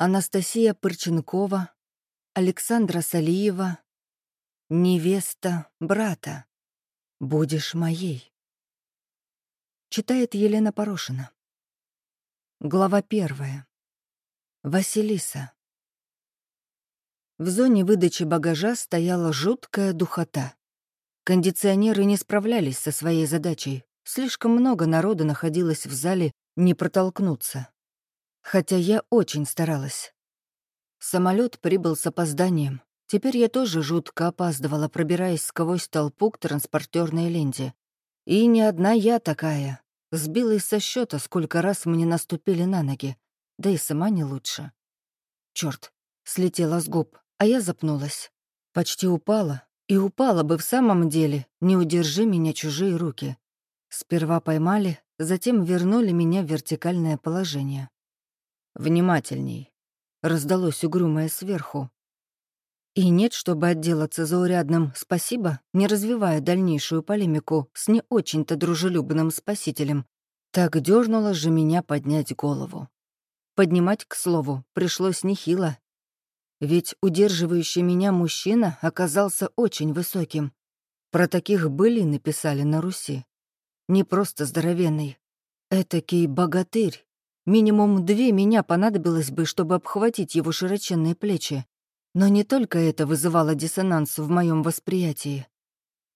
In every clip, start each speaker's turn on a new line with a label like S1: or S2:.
S1: Анастасия Пырченкова, Александра Салиева, невеста брата. Будешь моей. Читает Елена Порошина. Глава первая. Василиса. В зоне выдачи багажа стояла жуткая духота. Кондиционеры не справлялись со своей задачей. Слишком много народа находилось в зале, не протолкнуться. Хотя я очень старалась. Самолет прибыл с опозданием. Теперь я тоже жутко опаздывала, пробираясь сквозь толпу к транспортерной ленте. И не одна я такая. Сбилась со счета, сколько раз мне наступили на ноги. Да и сама не лучше. Черт, слетела с губ, а я запнулась. Почти упала, и упала бы в самом деле, не удержи меня чужие руки. Сперва поймали, затем вернули меня в вертикальное положение. «Внимательней», — раздалось угрюмое сверху. И нет, чтобы отделаться заурядным «спасибо», не развивая дальнейшую полемику с не очень-то дружелюбным спасителем. Так дернуло же меня поднять голову. Поднимать, к слову, пришлось нехило, ведь удерживающий меня мужчина оказался очень высоким. Про таких были написали на Руси. Не просто здоровенный. Этакий богатырь. Минимум две меня понадобилось бы, чтобы обхватить его широченные плечи. Но не только это вызывало диссонанс в моем восприятии.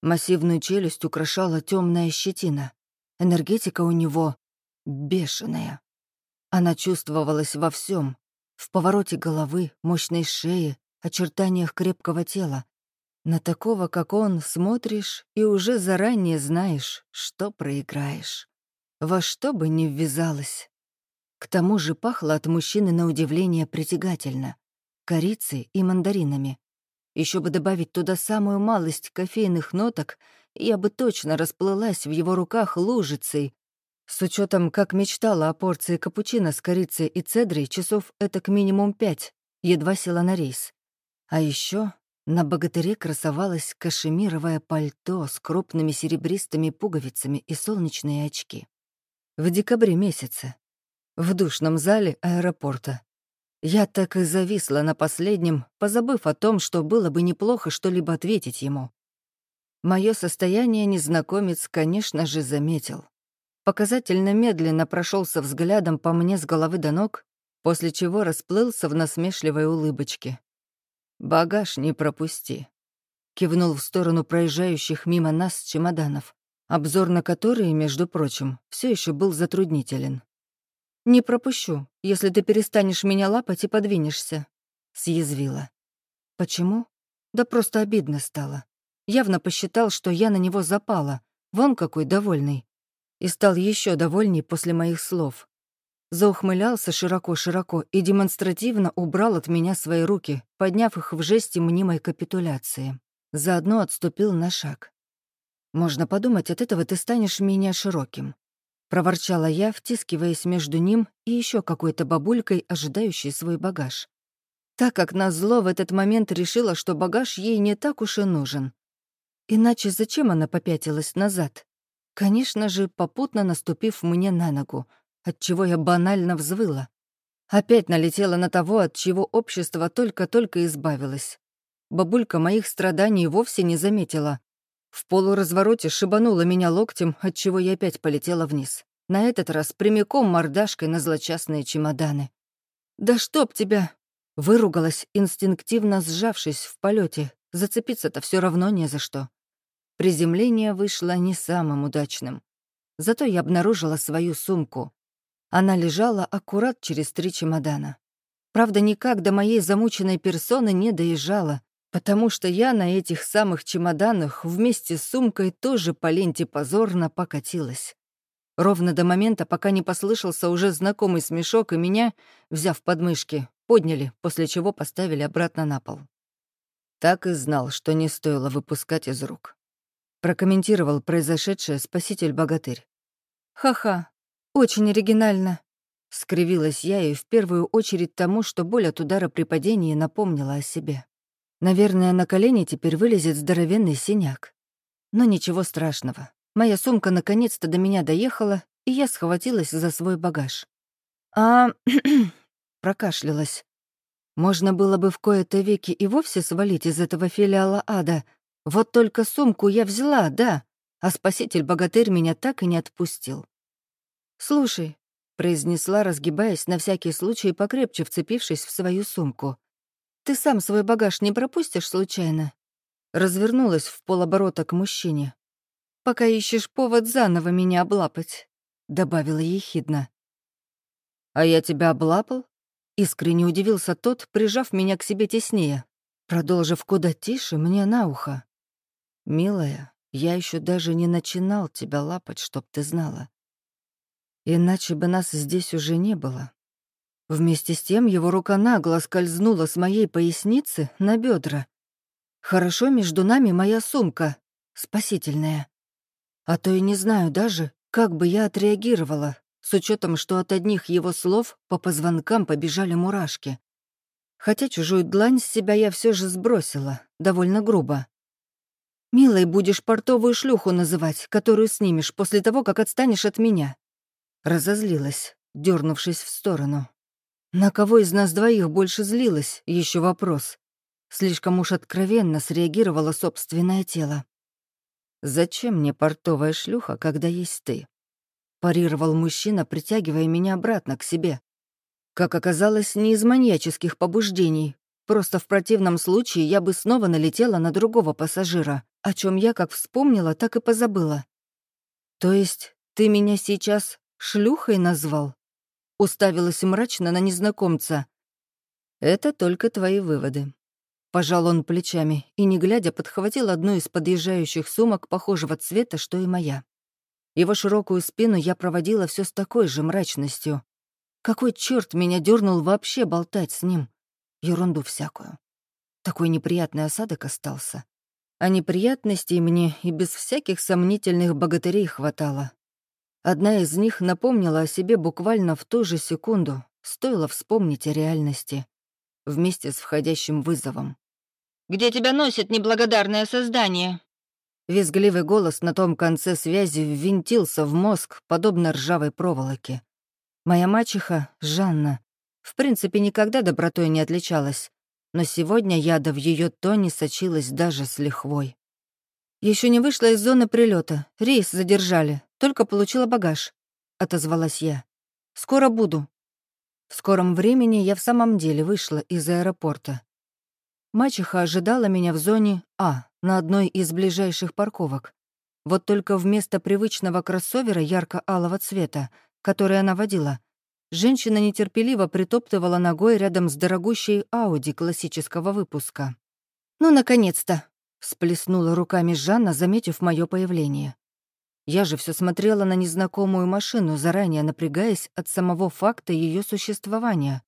S1: Массивную челюсть украшала темная щетина. Энергетика у него бешеная. Она чувствовалась во всем, в повороте головы, мощной шеи, очертаниях крепкого тела. На такого, как он, смотришь и уже заранее знаешь, что проиграешь. Во что бы ни ввязалась. К тому же пахло от мужчины на удивление притягательно. Корицей и мандаринами. Еще бы добавить туда самую малость кофейных ноток, я бы точно расплылась в его руках лужицей, с учетом, как мечтала о порции капучино с корицей и цедрой, часов это к минимум пять, едва села на рейс. А еще на богатыре красовалось кашемировое пальто с крупными серебристыми пуговицами и солнечные очки. В декабре месяце. В душном зале аэропорта. Я так и зависла на последнем, позабыв о том, что было бы неплохо что-либо ответить ему. Мое состояние незнакомец, конечно же, заметил показательно медленно прошелся взглядом по мне с головы до ног, после чего расплылся в насмешливой улыбочке. «Багаж не пропусти», — кивнул в сторону проезжающих мимо нас чемоданов, обзор на которые, между прочим, все еще был затруднителен. «Не пропущу, если ты перестанешь меня лапать и подвинешься», — съязвила. «Почему?» Да просто обидно стало. Явно посчитал, что я на него запала. Вон какой довольный и стал еще довольней после моих слов. Заухмылялся широко-широко и демонстративно убрал от меня свои руки, подняв их в жесте мнимой капитуляции. Заодно отступил на шаг. «Можно подумать, от этого ты станешь менее широким», — проворчала я, втискиваясь между ним и еще какой-то бабулькой, ожидающей свой багаж. Так как назло в этот момент решила, что багаж ей не так уж и нужен. Иначе зачем она попятилась назад? Конечно же, попутно наступив мне на ногу, от чего я банально взвыла. Опять налетела на того, от чего общество только-только избавилось. Бабулька моих страданий вовсе не заметила. В полуразвороте шибанула меня локтем, от чего я опять полетела вниз. На этот раз прямиком мордашкой на злочастные чемоданы. «Да чтоб тебя!» Выругалась, инстинктивно сжавшись в полете. Зацепиться-то все равно не за что. Приземление вышло не самым удачным. Зато я обнаружила свою сумку. Она лежала аккурат через три чемодана. Правда, никак до моей замученной персоны не доезжала, потому что я на этих самых чемоданах вместе с сумкой тоже по ленте позорно покатилась. Ровно до момента, пока не послышался уже знакомый смешок, и меня, взяв подмышки, подняли, после чего поставили обратно на пол. Так и знал, что не стоило выпускать из рук прокомментировал произошедшее спаситель-богатырь. «Ха-ха, очень оригинально», — скривилась я и в первую очередь тому, что боль от удара при падении напомнила о себе. Наверное, на колени теперь вылезет здоровенный синяк. Но ничего страшного. Моя сумка наконец-то до меня доехала, и я схватилась за свой багаж. «А...» — прокашлялась, Можно было бы в кои-то веки и вовсе свалить из этого филиала ада. Вот только сумку я взяла, да, а спаситель-богатырь меня так и не отпустил. «Слушай», — произнесла, разгибаясь на всякий случай, покрепче вцепившись в свою сумку. «Ты сам свой багаж не пропустишь случайно?» Развернулась в полоборота к мужчине. «Пока ищешь повод заново меня облапать», — добавила ехидно. «А я тебя облапал?» Искренне удивился тот, прижав меня к себе теснее, продолжив куда тише мне на ухо. «Милая, я еще даже не начинал тебя лапать, чтоб ты знала. Иначе бы нас здесь уже не было». Вместе с тем его рука нагло скользнула с моей поясницы на бедра. Хорошо между нами моя сумка, спасительная. А то и не знаю даже, как бы я отреагировала, с учетом, что от одних его слов по позвонкам побежали мурашки. Хотя чужую длань с себя я все же сбросила, довольно грубо. «Милой будешь портовую шлюху называть, которую снимешь после того, как отстанешь от меня». Разозлилась, дернувшись в сторону. На кого из нас двоих больше злилась, еще вопрос. Слишком уж откровенно среагировало собственное тело. «Зачем мне портовая шлюха, когда есть ты?» парировал мужчина, притягивая меня обратно к себе. Как оказалось, не из маньяческих побуждений. Просто в противном случае я бы снова налетела на другого пассажира, о чем я как вспомнила, так и позабыла. То есть ты меня сейчас шлюхой назвал? Уставилась мрачно на незнакомца. Это только твои выводы. Пожал он плечами и, не глядя, подхватил одну из подъезжающих сумок похожего цвета, что и моя. Его широкую спину я проводила все с такой же мрачностью. Какой черт меня дернул вообще болтать с ним? Ерунду всякую. Такой неприятный осадок остался. А неприятностей мне и без всяких сомнительных богатырей хватало. Одна из них напомнила о себе буквально в ту же секунду, стоило вспомнить о реальности, вместе с входящим вызовом.
S2: «Где тебя носит неблагодарное создание?»
S1: Визгливый голос на том конце связи ввинтился в мозг, подобно ржавой проволоке. Моя мачеха, Жанна, в принципе, никогда добротой не отличалась, но сегодня яда в ее тоне сочилась даже с лихвой. Еще не вышла из зоны прилета, рейс задержали, только получила багаж», — отозвалась я. «Скоро буду». В скором времени я в самом деле вышла из аэропорта. Мачеха ожидала меня в зоне А, на одной из ближайших парковок. Вот только вместо привычного кроссовера ярко-алого цвета, который она водила, женщина нетерпеливо притоптывала ногой рядом с дорогущей Ауди классического выпуска. «Ну, наконец-то!» — всплеснула руками Жанна, заметив мое появление. Я же все смотрела на незнакомую машину, заранее напрягаясь от самого факта ее существования.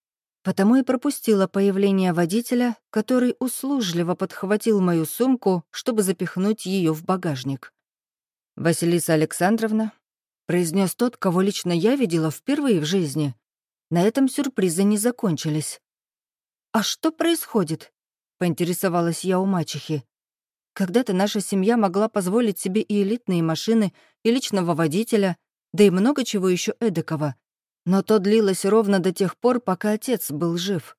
S1: Потому и пропустила появление водителя, который услужливо подхватил мою сумку, чтобы запихнуть ее в багажник. «Василиса Александровна», — произнес тот, кого лично я видела впервые в жизни. На этом сюрпризы не закончились. «А что происходит?» — поинтересовалась я у мачехи. Когда-то наша семья могла позволить себе и элитные машины, и личного водителя, да и много чего еще эдакого. Но то длилось ровно до тех пор, пока отец был жив.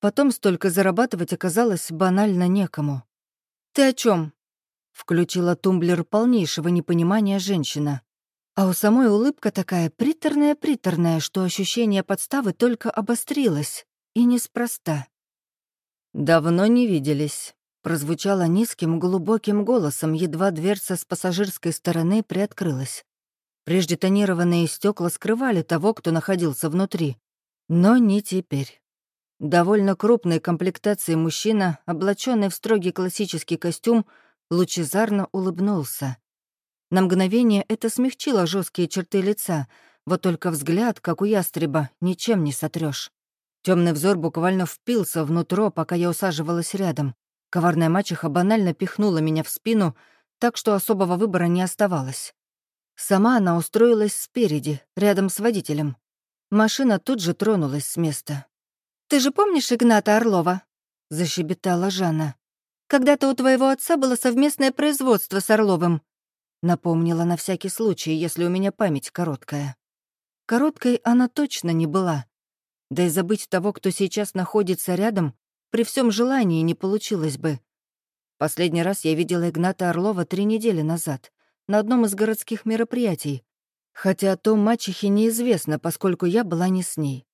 S1: Потом столько зарабатывать оказалось банально некому. «Ты о чем? включила тумблер полнейшего непонимания женщина. А у самой улыбка такая приторная-приторная, что ощущение подставы только обострилось. И неспроста. «Давно не виделись», — прозвучало низким глубоким голосом, едва дверца с пассажирской стороны приоткрылась. Прежде тонированные стекла скрывали того, кто находился внутри. Но не теперь. Довольно крупной комплектации мужчина, облаченный в строгий классический костюм, лучезарно улыбнулся. На мгновение это смягчило жесткие черты лица, вот только взгляд, как у ястреба, ничем не сотрешь. Темный взор буквально впился внутрь, пока я усаживалась рядом. Коварная мачеха банально пихнула меня в спину, так что особого выбора не оставалось. Сама она устроилась спереди, рядом с водителем. Машина тут же тронулась с места. «Ты же помнишь Игната Орлова?» — защебетала Жанна. «Когда-то у твоего отца было совместное производство с Орловым». Напомнила на всякий случай, если у меня память короткая. Короткой она точно не была. Да и забыть того, кто сейчас находится рядом, при всем желании не получилось бы. Последний раз я видела Игната Орлова три недели назад, на одном из городских мероприятий, хотя о том мачехе неизвестно, поскольку я была не с ней.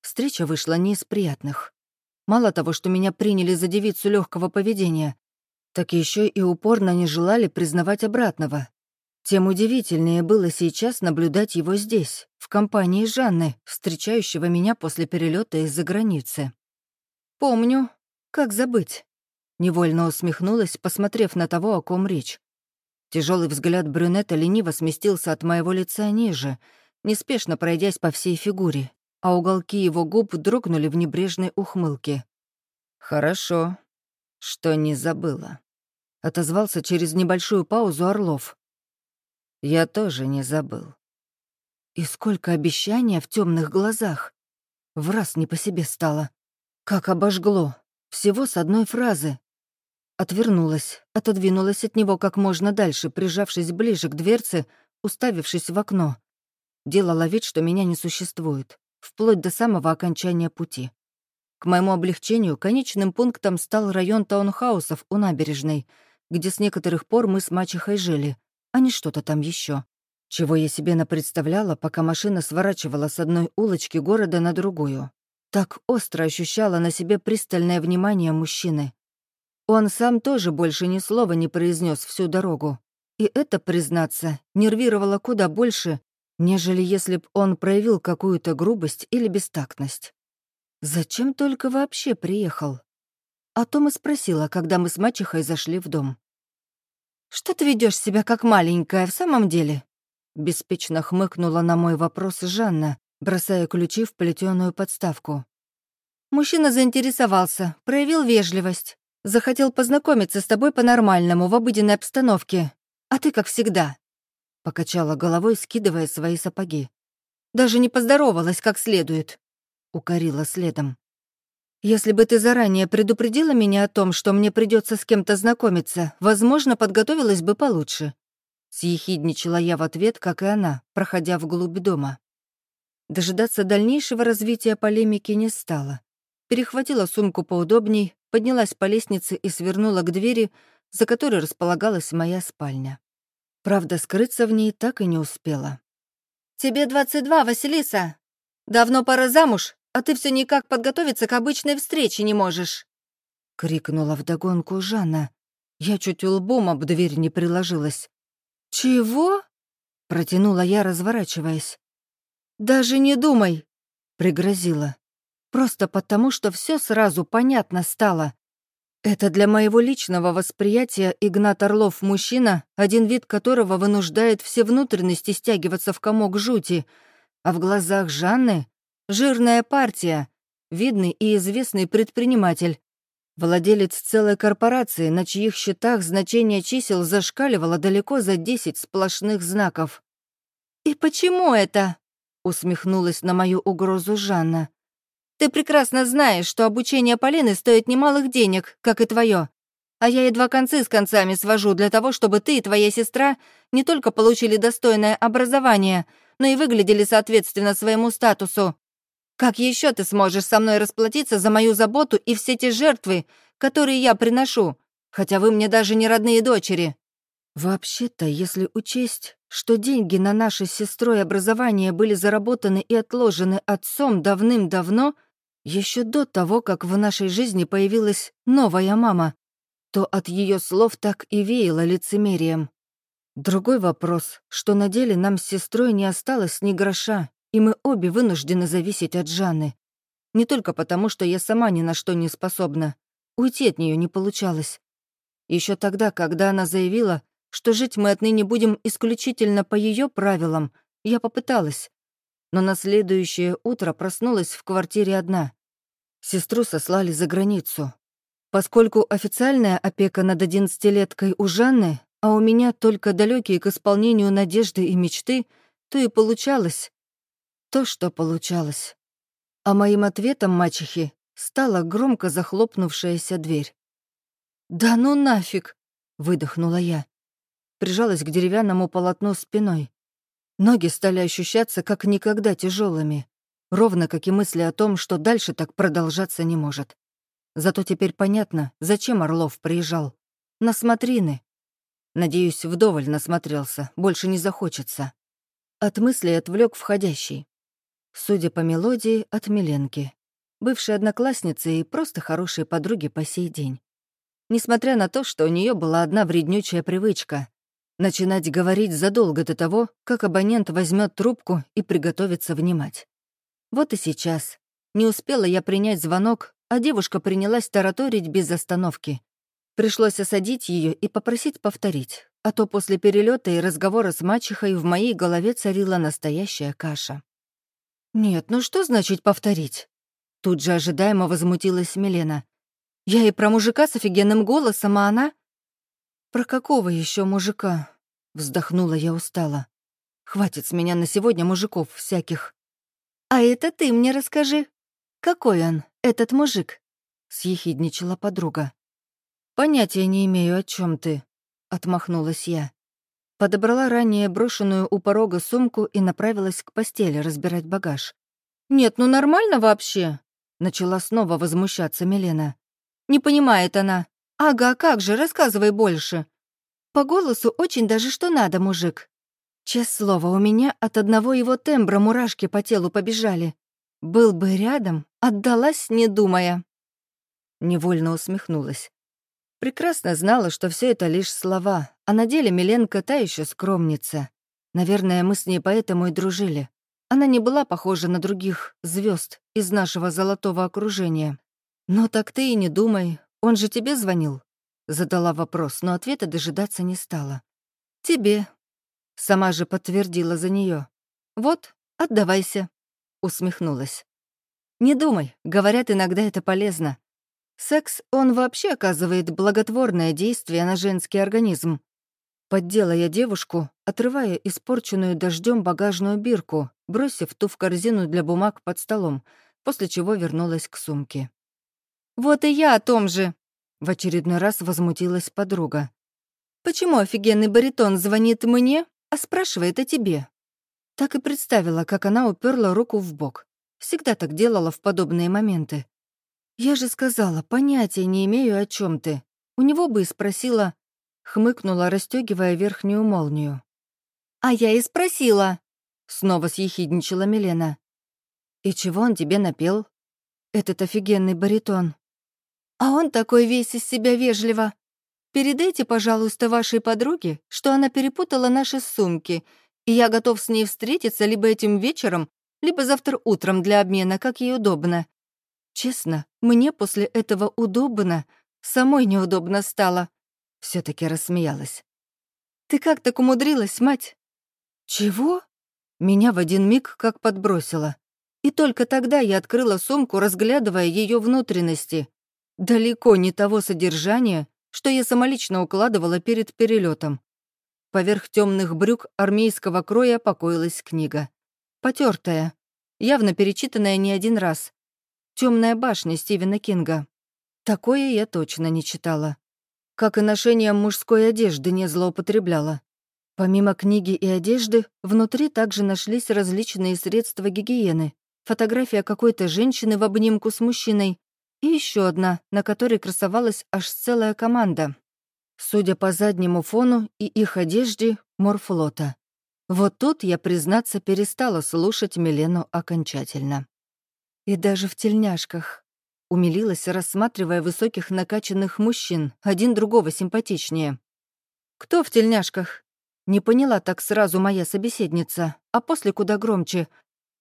S1: Встреча вышла не из приятных. Мало того, что меня приняли за девицу легкого поведения, так еще и упорно не желали признавать обратного. Тем удивительнее было сейчас наблюдать его здесь, в компании Жанны, встречающего меня после перелета из-за границы. «Помню. Как забыть?» Невольно усмехнулась, посмотрев на того, о ком речь. Тяжелый взгляд брюнета лениво сместился от моего лица ниже, неспешно пройдясь по всей фигуре, а уголки его губ дрогнули в небрежной ухмылке. «Хорошо, что не забыла», — отозвался через небольшую паузу Орлов. Я тоже не забыл. И сколько обещания в темных глазах. В раз не по себе стало. Как обожгло. Всего с одной фразы. Отвернулась, отодвинулась от него как можно дальше, прижавшись ближе к дверце, уставившись в окно. Делала вид, что меня не существует, вплоть до самого окончания пути. К моему облегчению конечным пунктом стал район таунхаусов у набережной, где с некоторых пор мы с мачехой жили, а не что-то там еще. Чего я себе напредставляла, пока машина сворачивала с одной улочки города на другую. Так остро ощущала на себе пристальное внимание мужчины. Он сам тоже больше ни слова не произнес всю дорогу. И это, признаться, нервировало куда больше, нежели если б он проявил какую-то грубость или бестактность. Зачем только вообще приехал? О том и спросила, когда мы с мачехой зашли в дом. «Что ты ведешь себя как маленькая в самом деле?» Беспечно хмыкнула на мой вопрос Жанна, бросая ключи в плетеную подставку. Мужчина заинтересовался, проявил вежливость, захотел познакомиться с тобой по-нормальному, в обыденной обстановке. А ты как всегда. Покачала головой, скидывая свои сапоги. Даже не поздоровалась как следует. Укорила следом. Если бы ты заранее предупредила меня о том, что мне придется с кем-то знакомиться, возможно, подготовилась бы получше. Съехидничала я в ответ, как и она, проходя вглубь дома. Дожидаться дальнейшего развития полемики не стала. Перехватила сумку поудобней, поднялась по лестнице и свернула к двери, за которой располагалась моя спальня. Правда, скрыться в ней так и не успела. «Тебе 22, Василиса! Давно пора замуж, а ты все никак подготовиться к обычной встрече не можешь!» — крикнула вдогонку Жанна. Я чуть лбом об дверь не приложилась. «Чего?» — протянула я, разворачиваясь. «Даже не думай!» — пригрозила. «Просто потому, что все сразу понятно стало. Это для моего личного восприятия Игнат Орлов мужчина, один вид которого вынуждает все внутренности стягиваться в комок жути, а в глазах Жанны Жирная партия, видный и известный предприниматель, владелец целой корпорации, на чьих счетах значение чисел зашкаливало далеко за 10 сплошных знаков. «И почему это?» — усмехнулась на мою угрозу Жанна. «Ты прекрасно знаешь, что обучение Полины стоит немалых денег, как и твое. А я едва концы с концами свожу для того, чтобы ты и твоя сестра не только получили достойное образование, но и выглядели соответственно своему статусу. Как еще ты сможешь со мной расплатиться за мою заботу и все те жертвы, которые я приношу, хотя вы мне даже не родные дочери?» «Вообще-то, если учесть, что деньги на наше сестрой образование были заработаны и отложены отцом давным-давно, еще до того, как в нашей жизни появилась новая мама, то от ее слов так и веяло лицемерием. Другой вопрос, что на деле нам с сестрой не осталось ни гроша, и мы обе вынуждены зависеть от Жанны. Не только потому, что я сама ни на что не способна. Уйти от нее не получалось. Еще тогда, когда она заявила, что жить мы отныне будем исключительно по ее правилам, я попыталась. Но на следующее утро проснулась в квартире одна. Сестру сослали за границу. Поскольку официальная опека над одиннадцатилеткой у Жанны, а у меня только далекие к исполнению надежды и мечты, то и получалось, то, что получалось. А моим ответом мачехи стала громко захлопнувшаяся дверь. «Да ну нафиг!» — выдохнула я. Прижалась к деревянному полотну спиной. Ноги стали ощущаться как никогда тяжелыми. ровно как и мысли о том, что дальше так продолжаться не может. Зато теперь понятно, зачем Орлов приезжал. На смотрины. Надеюсь, вдоволь насмотрелся, больше не захочется. От мысли отвлек входящий. Судя по мелодии, от Миленки. Бывшей одноклассницы и просто хорошей подруги по сей день. Несмотря на то, что у нее была одна вреднючая привычка — начинать говорить задолго до того, как абонент возьмет трубку и приготовится внимать. Вот и сейчас. Не успела я принять звонок, а девушка принялась тараторить без остановки. Пришлось осадить ее и попросить повторить, а то после перелета и разговора с мачехой в моей голове царила настоящая каша. «Нет, ну что значит повторить?» Тут же ожидаемо возмутилась Милена. «Я и про мужика с офигенным голосом, а она...» «Про какого еще мужика?» Вздохнула я устало. «Хватит с меня на сегодня мужиков всяких». «А это ты мне расскажи. Какой он, этот мужик?» Съехидничала подруга. «Понятия не имею, о чем ты», — отмахнулась я. Подобрала ранее брошенную у порога сумку и направилась к постели разбирать багаж. «Нет, ну нормально вообще?» — начала снова возмущаться Милена. «Не понимает она. Ага, как же, рассказывай больше. По голосу очень даже что надо, мужик. Честное слово, у меня от одного его тембра мурашки по телу побежали. Был бы рядом, отдалась, не думая». Невольно усмехнулась. Прекрасно знала, что все это лишь слова, а на деле Миленко та еще скромница. Наверное, мы с ней поэтому и дружили. Она не была похожа на других звезд из нашего золотого окружения. «Но так ты и не думай, он же тебе звонил?» Задала вопрос, но ответа дожидаться не стала. «Тебе». Сама же подтвердила за нее. «Вот, отдавайся», — усмехнулась. «Не думай, говорят, иногда это полезно. Секс, он вообще оказывает благотворное действие на женский организм. Поддела я девушку, отрывая испорченную дождем багажную бирку, бросив ту в корзину для бумаг под столом, после чего вернулась к сумке. «Вот и я о том же!» — в очередной раз возмутилась подруга. «Почему офигенный баритон звонит мне, а спрашивает о тебе?» Так и представила, как она уперла руку в бок. Всегда так делала в подобные моменты. «Я же сказала, понятия не имею, о чем ты. У него бы и спросила...» Хмыкнула, расстегивая верхнюю молнию. «А я и спросила!» Снова съехидничала Милена. «И чего он тебе напел?» «Этот офигенный баритон». «А он такой весь из себя вежливо. Передайте, пожалуйста, вашей подруге, что она перепутала наши сумки, и я готов с ней встретиться либо этим вечером, либо завтра утром для обмена, как ей удобно. Честно, мне после этого удобно, самой неудобно стало. все таки рассмеялась. «Ты как так умудрилась, мать?» «Чего?» Меня в один миг как подбросило. И только тогда я открыла сумку, разглядывая ее внутренности. Далеко не того содержания, что я самолично укладывала перед перелетом. Поверх темных брюк армейского кроя покоилась книга. Потертая, явно перечитанная не один раз, Темная башня Стивена Кинга. Такое я точно не читала. Как и ношением мужской одежды не злоупотребляла. Помимо книги и одежды, внутри также нашлись различные средства гигиены. Фотография какой-то женщины в обнимку с мужчиной и еще одна, на которой красовалась аж целая команда. Судя по заднему фону и их одежде, морфлота. Вот тут я, признаться, перестала слушать Милену окончательно. И даже в тельняшках. Умилилась, рассматривая высоких накачанных мужчин, один другого симпатичнее. «Кто в тельняшках?» Не поняла так сразу моя собеседница, а после куда громче.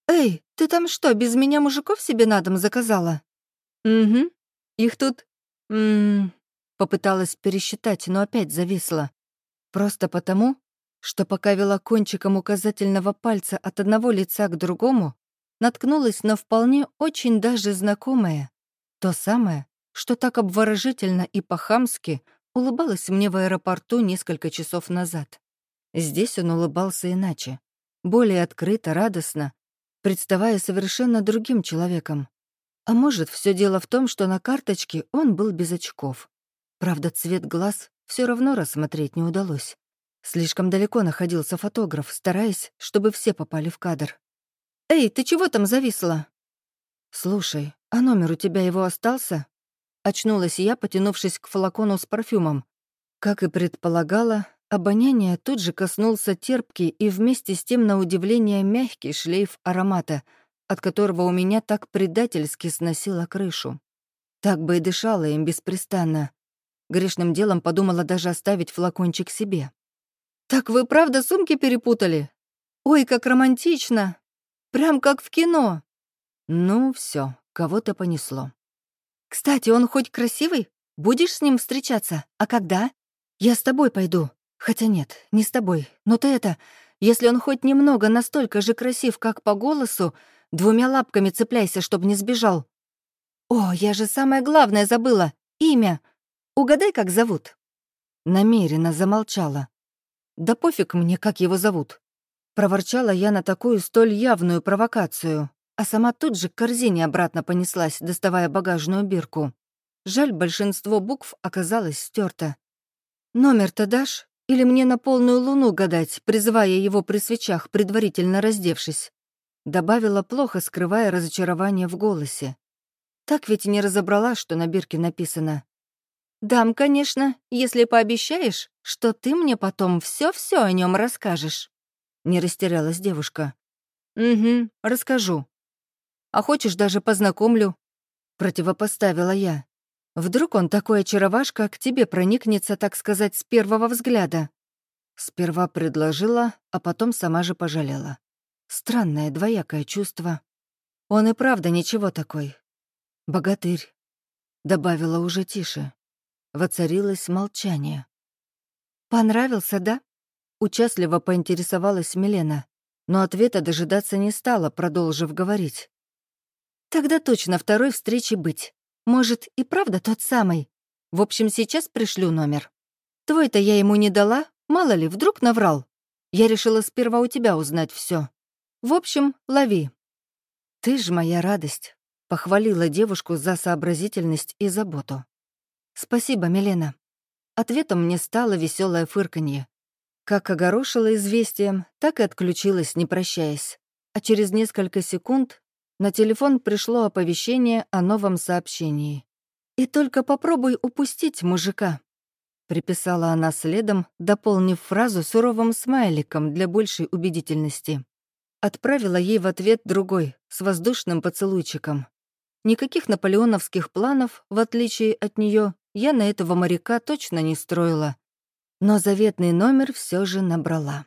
S1: «Эй, ты там что, без меня мужиков себе на дом заказала?» «Угу. Их тут...» М. Попыталась пересчитать, но опять зависла. Просто потому, что пока вела кончиком указательного пальца от одного лица к другому, наткнулась на вполне очень даже знакомое. То самое, что так обворожительно и по-хамски улыбалось мне в аэропорту несколько часов назад. Здесь он улыбался иначе, более открыто, радостно, представая совершенно другим человеком. А может, все дело в том, что на карточке он был без очков. Правда, цвет глаз все равно рассмотреть не удалось. Слишком далеко находился фотограф, стараясь, чтобы все попали в кадр. Эй, ты чего там зависла?» «Слушай, а номер у тебя его остался?» Очнулась я, потянувшись к флакону с парфюмом. Как и предполагала, обоняние тут же коснулся терпкий и вместе с тем, на удивление, мягкий шлейф аромата, от которого у меня так предательски сносило крышу. Так бы и дышала им беспрестанно. Грешным делом подумала даже оставить флакончик себе. «Так вы правда сумки перепутали? Ой, как романтично! Прям как в кино!» Ну, все, кого-то понесло. «Кстати, он хоть красивый? Будешь с ним встречаться? А когда?» «Я с тобой пойду. Хотя нет, не с тобой. Но ты это... Если он хоть немного настолько же красив, как по голосу, двумя лапками цепляйся, чтобы не сбежал. О, я же самое главное забыла. Имя. Угадай, как зовут?» Намеренно замолчала. «Да пофиг мне, как его зовут». Проворчала я на такую столь явную провокацию, а сама тут же к корзине обратно понеслась, доставая багажную бирку. Жаль, большинство букв оказалось стерто. «Номер-то дашь? Или мне на полную луну гадать, призывая его при свечах, предварительно раздевшись?» Добавила плохо, скрывая разочарование в голосе. Так ведь и не разобрала, что на бирке написано. «Дам, конечно, если пообещаешь, что ты мне потом все-все о нем расскажешь». Не растерялась девушка. «Угу, расскажу. А хочешь, даже познакомлю?» Противопоставила я. Вдруг он такой очаровашка к тебе проникнется, так сказать, с первого взгляда. Сперва предложила, а потом сама же пожалела. Странное двоякое чувство. Он и правда ничего такой. Богатырь. Добавила уже тише. Воцарилось молчание. «Понравился, да?» Участливо поинтересовалась Милена, но ответа дожидаться не стала, продолжив говорить. «Тогда точно второй встречи быть. Может, и правда тот самый? В общем, сейчас пришлю номер. Твой-то я ему не дала, мало ли, вдруг наврал. Я решила сперва у тебя узнать все. В общем, лови. Ты ж моя радость, похвалила девушку за сообразительность и заботу. Спасибо, Милена. Ответом мне стало веселое фырканье. Как огорошила известием, так и отключилась, не прощаясь. А через несколько секунд на телефон пришло оповещение о новом сообщении. «И только попробуй упустить мужика», — приписала она следом, дополнив фразу суровым смайликом для большей убедительности. Отправила ей в ответ другой, с воздушным поцелуйчиком. Никаких наполеоновских планов, в отличие от нее, я на этого моряка точно не строила. Но заветный номер все же набрала.